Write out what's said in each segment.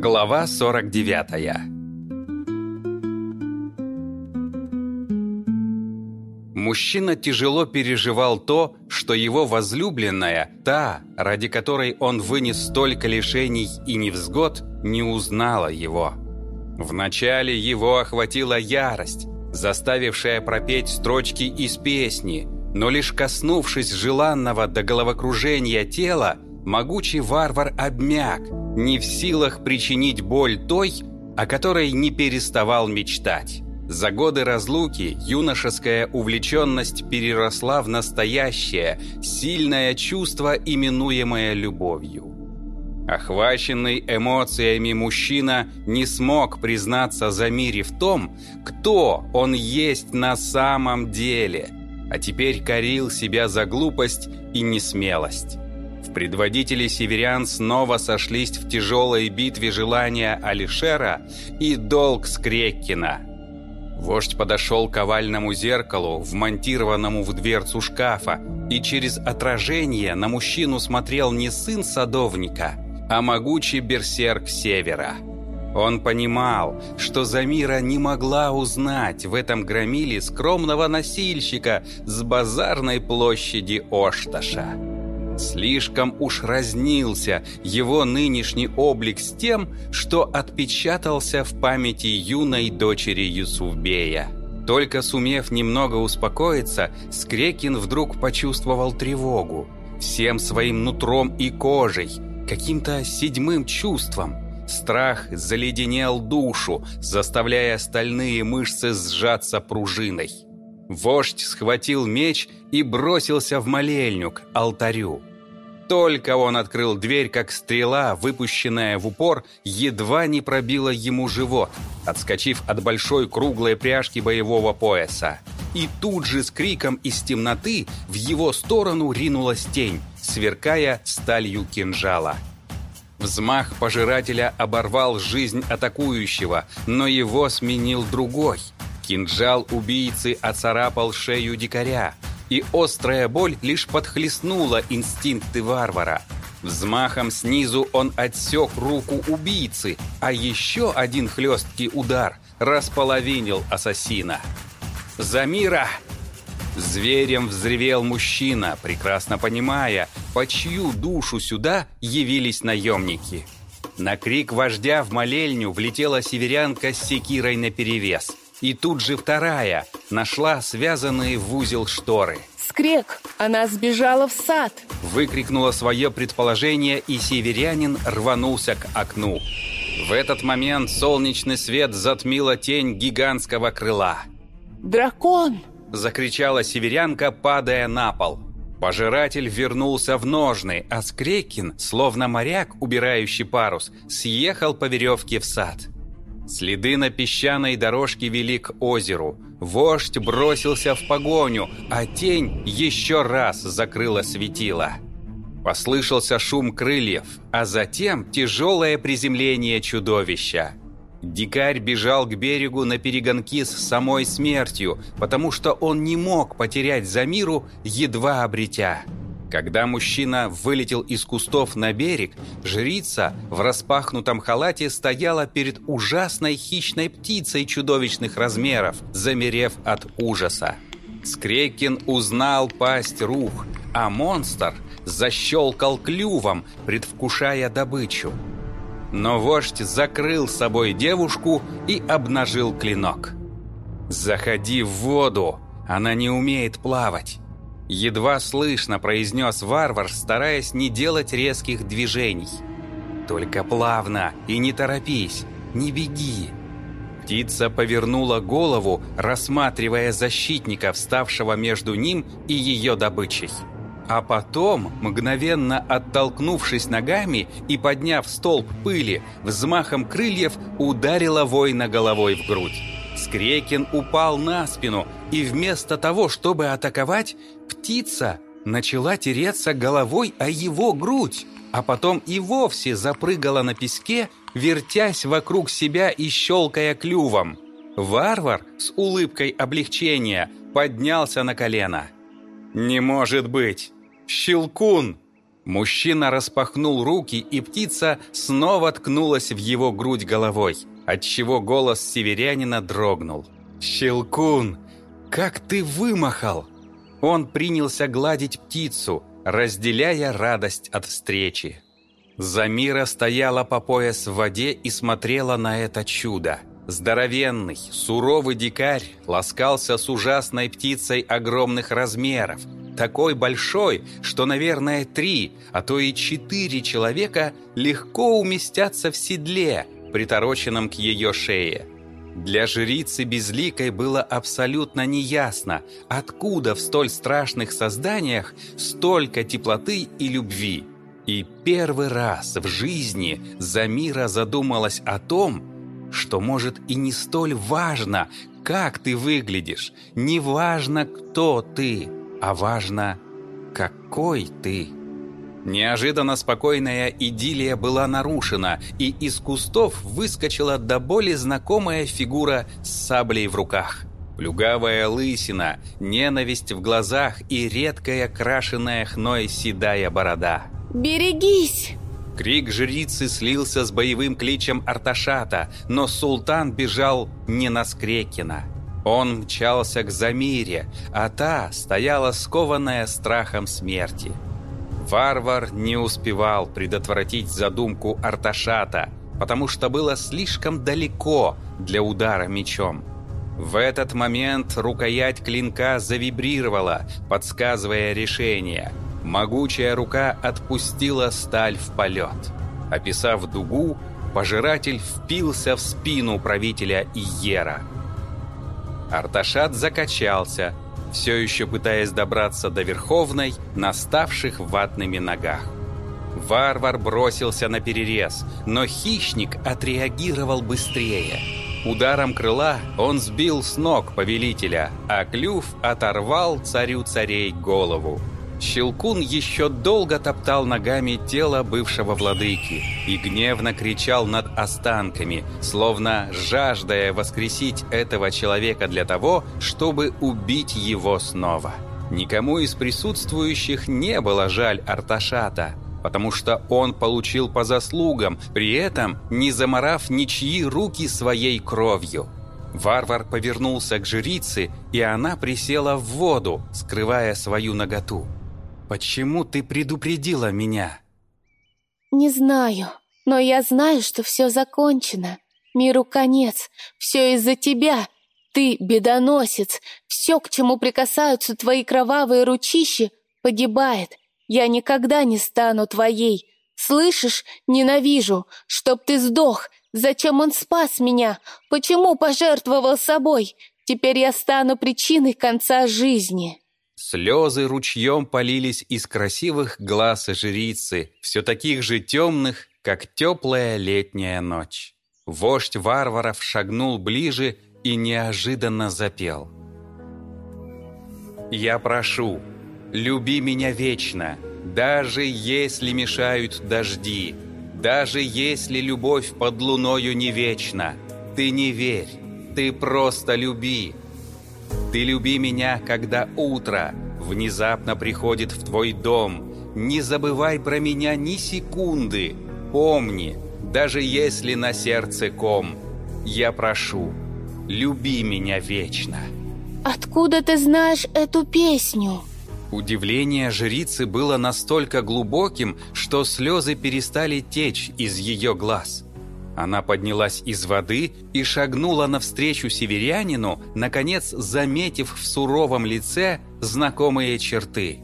Глава 49 Мужчина тяжело переживал то, что его возлюбленная, та, ради которой он вынес столько лишений и невзгод, не узнала его. Вначале его охватила ярость, заставившая пропеть строчки из песни, но лишь коснувшись желанного до головокружения тела, могучий варвар обмяк, не в силах причинить боль той, о которой не переставал мечтать. За годы разлуки юношеская увлеченность переросла в настоящее, сильное чувство, именуемое любовью. Охваченный эмоциями мужчина не смог признаться Замире в том, кто он есть на самом деле, а теперь корил себя за глупость и несмелость. В предводителе северян снова сошлись в тяжелой битве желания Алишера и долг Скреккина. Вождь подошел к овальному зеркалу, вмонтированному в дверцу шкафа, и через отражение на мужчину смотрел не сын садовника, а могучий берсерк севера. Он понимал, что Замира не могла узнать в этом громиле скромного носильщика с базарной площади Ошташа. Слишком уж разнился его нынешний облик с тем, что отпечатался в памяти юной дочери Юсуфбея. Только сумев немного успокоиться, Скрекин вдруг почувствовал тревогу. Всем своим нутром и кожей, каким-то седьмым чувством. Страх заледенел душу, заставляя стальные мышцы сжаться пружиной. Вождь схватил меч и бросился в молельню к алтарю. Только он открыл дверь, как стрела, выпущенная в упор, едва не пробила ему живот, отскочив от большой круглой пряжки боевого пояса. И тут же с криком из темноты в его сторону ринулась тень, сверкая сталью кинжала. Взмах пожирателя оборвал жизнь атакующего, но его сменил другой. Кинжал убийцы оцарапал шею дикаря, и острая боль лишь подхлестнула инстинкты варвара. Взмахом снизу он отсек руку убийцы, а еще один хлесткий удар располовинил ассасина. «Замира!» Зверем взревел мужчина, прекрасно понимая, по чью душу сюда явились наемники. На крик вождя в молельню влетела северянка с секирой наперевес – и тут же вторая нашла связанные в узел шторы. «Скрек! Она сбежала в сад!» Выкрикнуло свое предположение, и северянин рванулся к окну. В этот момент солнечный свет затмила тень гигантского крыла. «Дракон!» – закричала северянка, падая на пол. Пожиратель вернулся в ножны, а Скрекин, словно моряк, убирающий парус, съехал по веревке в сад. Следы на песчаной дорожке вели к озеру. Вождь бросился в погоню, а тень еще раз закрыла светило. Послышался шум крыльев, а затем тяжелое приземление чудовища. Дикарь бежал к берегу на перегонки с самой смертью, потому что он не мог потерять Замиру, едва обретя. Когда мужчина вылетел из кустов на берег, жрица в распахнутом халате стояла перед ужасной хищной птицей чудовищных размеров, замерев от ужаса. Скрекин узнал пасть рух, а монстр защелкал клювом, предвкушая добычу. Но вождь закрыл собой девушку и обнажил клинок. «Заходи в воду, она не умеет плавать». Едва слышно произнес варвар, стараясь не делать резких движений. «Только плавно и не торопись, не беги». Птица повернула голову, рассматривая защитника, вставшего между ним и ее добычей. А потом, мгновенно оттолкнувшись ногами и подняв столб пыли, взмахом крыльев ударила воина головой в грудь. Скрекин упал на спину, и вместо того, чтобы атаковать, птица начала тереться головой о его грудь, а потом и вовсе запрыгала на песке, вертясь вокруг себя и щелкая клювом. Варвар с улыбкой облегчения поднялся на колено. «Не может быть! Щелкун!» Мужчина распахнул руки, и птица снова ткнулась в его грудь головой, отчего голос северянина дрогнул. «Щелкун, как ты вымахал!» Он принялся гладить птицу, разделяя радость от встречи. Замира стояла по пояс в воде и смотрела на это чудо. Здоровенный, суровый дикарь ласкался с ужасной птицей огромных размеров, такой большой, что, наверное, три, а то и четыре человека легко уместятся в седле, притороченном к ее шее. Для жрицы Безликой было абсолютно неясно, откуда в столь страшных созданиях столько теплоты и любви. И первый раз в жизни Замира задумалась о том, что, может, и не столь важно, как ты выглядишь, не важно, кто ты, а важно, какой ты. Неожиданно спокойная идиллия была нарушена, и из кустов выскочила до боли знакомая фигура с саблей в руках. Плюгавая лысина, ненависть в глазах и редкая крашеная хной седая борода – «Берегись!» Крик жрицы слился с боевым кличем Арташата, но султан бежал не на Скрекина. Он мчался к Замире, а та стояла скованная страхом смерти. Варвар не успевал предотвратить задумку Арташата, потому что было слишком далеко для удара мечом. В этот момент рукоять клинка завибрировала, подсказывая решение – Могучая рука отпустила сталь в полет. Описав дугу, пожиратель впился в спину правителя Иера. Арташат закачался, все еще пытаясь добраться до Верховной, наставших ватными ногах. Варвар бросился на перерез, но хищник отреагировал быстрее. Ударом крыла он сбил с ног повелителя, а клюв оторвал царю царей голову. Щелкун еще долго топтал ногами тело бывшего владыки и гневно кричал над останками, словно жаждая воскресить этого человека для того, чтобы убить его снова. Никому из присутствующих не было жаль Арташата, потому что он получил по заслугам, при этом не заморав ничьи руки своей кровью. Варвар повернулся к жрице, и она присела в воду, скрывая свою наготу. Почему ты предупредила меня? Не знаю, но я знаю, что все закончено. Миру конец. Все из-за тебя. Ты бедоносец. Все, к чему прикасаются твои кровавые ручищи, погибает. Я никогда не стану твоей. Слышишь, ненавижу, чтоб ты сдох. Зачем он спас меня? Почему пожертвовал собой? Теперь я стану причиной конца жизни. Слезы ручьем полились из красивых глаз жрицы, все таких же темных, как теплая летняя ночь. Вождь варваров шагнул ближе и неожиданно запел. «Я прошу, люби меня вечно, даже если мешают дожди, даже если любовь под луною не вечна. Ты не верь, ты просто люби, ты люби меня, когда утро внезапно приходит в твой дом. Не забывай про меня ни секунды. Помни, даже если на сердце ком, я прошу, люби меня вечно. Откуда ты знаешь эту песню? Удивление жрицы было настолько глубоким, что слезы перестали течь из ее глаз. Она поднялась из воды и шагнула навстречу северянину, наконец заметив в суровом лице знакомые черты.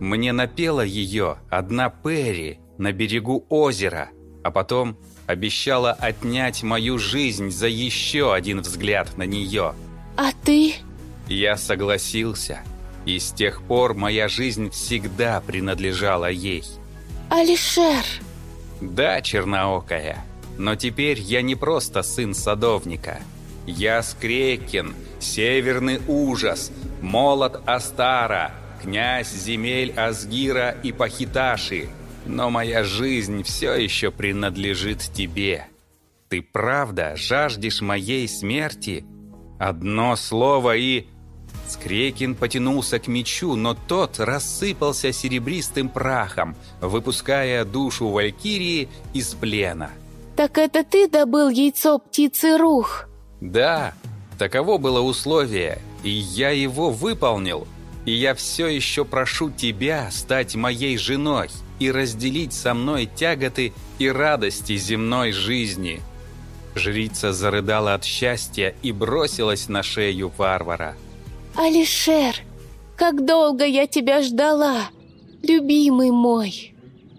Мне напела ее одна Перри на берегу озера, а потом обещала отнять мою жизнь за еще один взгляд на нее. «А ты?» Я согласился, и с тех пор моя жизнь всегда принадлежала ей. «Алишер!» «Да, черноокая». Но теперь я не просто сын садовника. Я Скрекин, северный ужас, молот Астара, князь земель Азгира и Пахиташи. Но моя жизнь все еще принадлежит тебе. Ты правда жаждешь моей смерти? Одно слово и... Скрекин потянулся к мечу, но тот рассыпался серебристым прахом, выпуская душу Валькирии из плена. «Так это ты добыл яйцо птицы Рух?» «Да, таково было условие, и я его выполнил. И я все еще прошу тебя стать моей женой и разделить со мной тяготы и радости земной жизни». Жрица зарыдала от счастья и бросилась на шею варвара. «Алишер, как долго я тебя ждала, любимый мой!»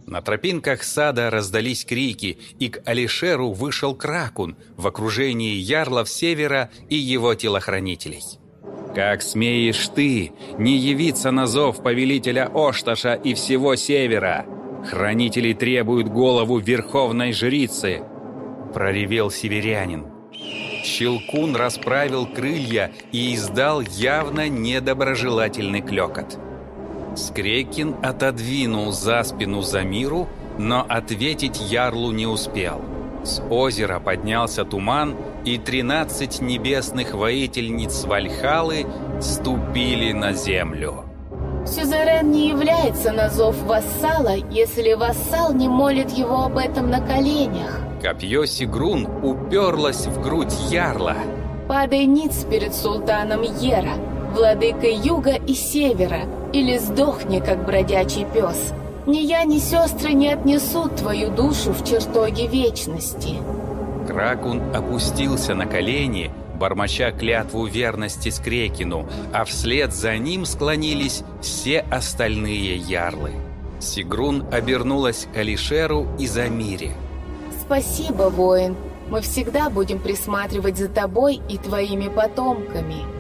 На тропинках сада раздались крики, и к Алишеру вышел Кракун в окружении ярлов севера и его телохранителей. «Как смеешь ты не явиться на зов повелителя Ошташа и всего севера? Хранители требуют голову верховной жрицы!» Проревел северянин. Щелкун расправил крылья и издал явно недоброжелательный клёкот. Скрекин отодвинул за спину Замиру, но ответить Ярлу не успел. С озера поднялся туман, и тринадцать небесных воительниц Вальхалы ступили на землю. Сюзерен не является на зов вассала, если вассал не молит его об этом на коленях. Копье Сигрун уперлось в грудь ярла. Падай ниц перед султаном Ера, владыкой юга и севера, или сдохни, как бродячий пес. Ни я, ни сестры не отнесут твою душу в чертоги вечности. Кракун опустился на колени, бормоча клятву верности Скрекину, а вслед за ним склонились все остальные ярлы. Сигрун обернулась к Алишеру и Замире. Спасибо, воин. Мы всегда будем присматривать за тобой и твоими потомками.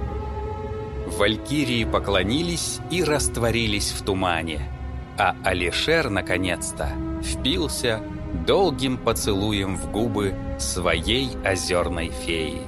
Валькирии поклонились и растворились в тумане. А Алишер, наконец-то, впился долгим поцелуем в губы своей озерной феи.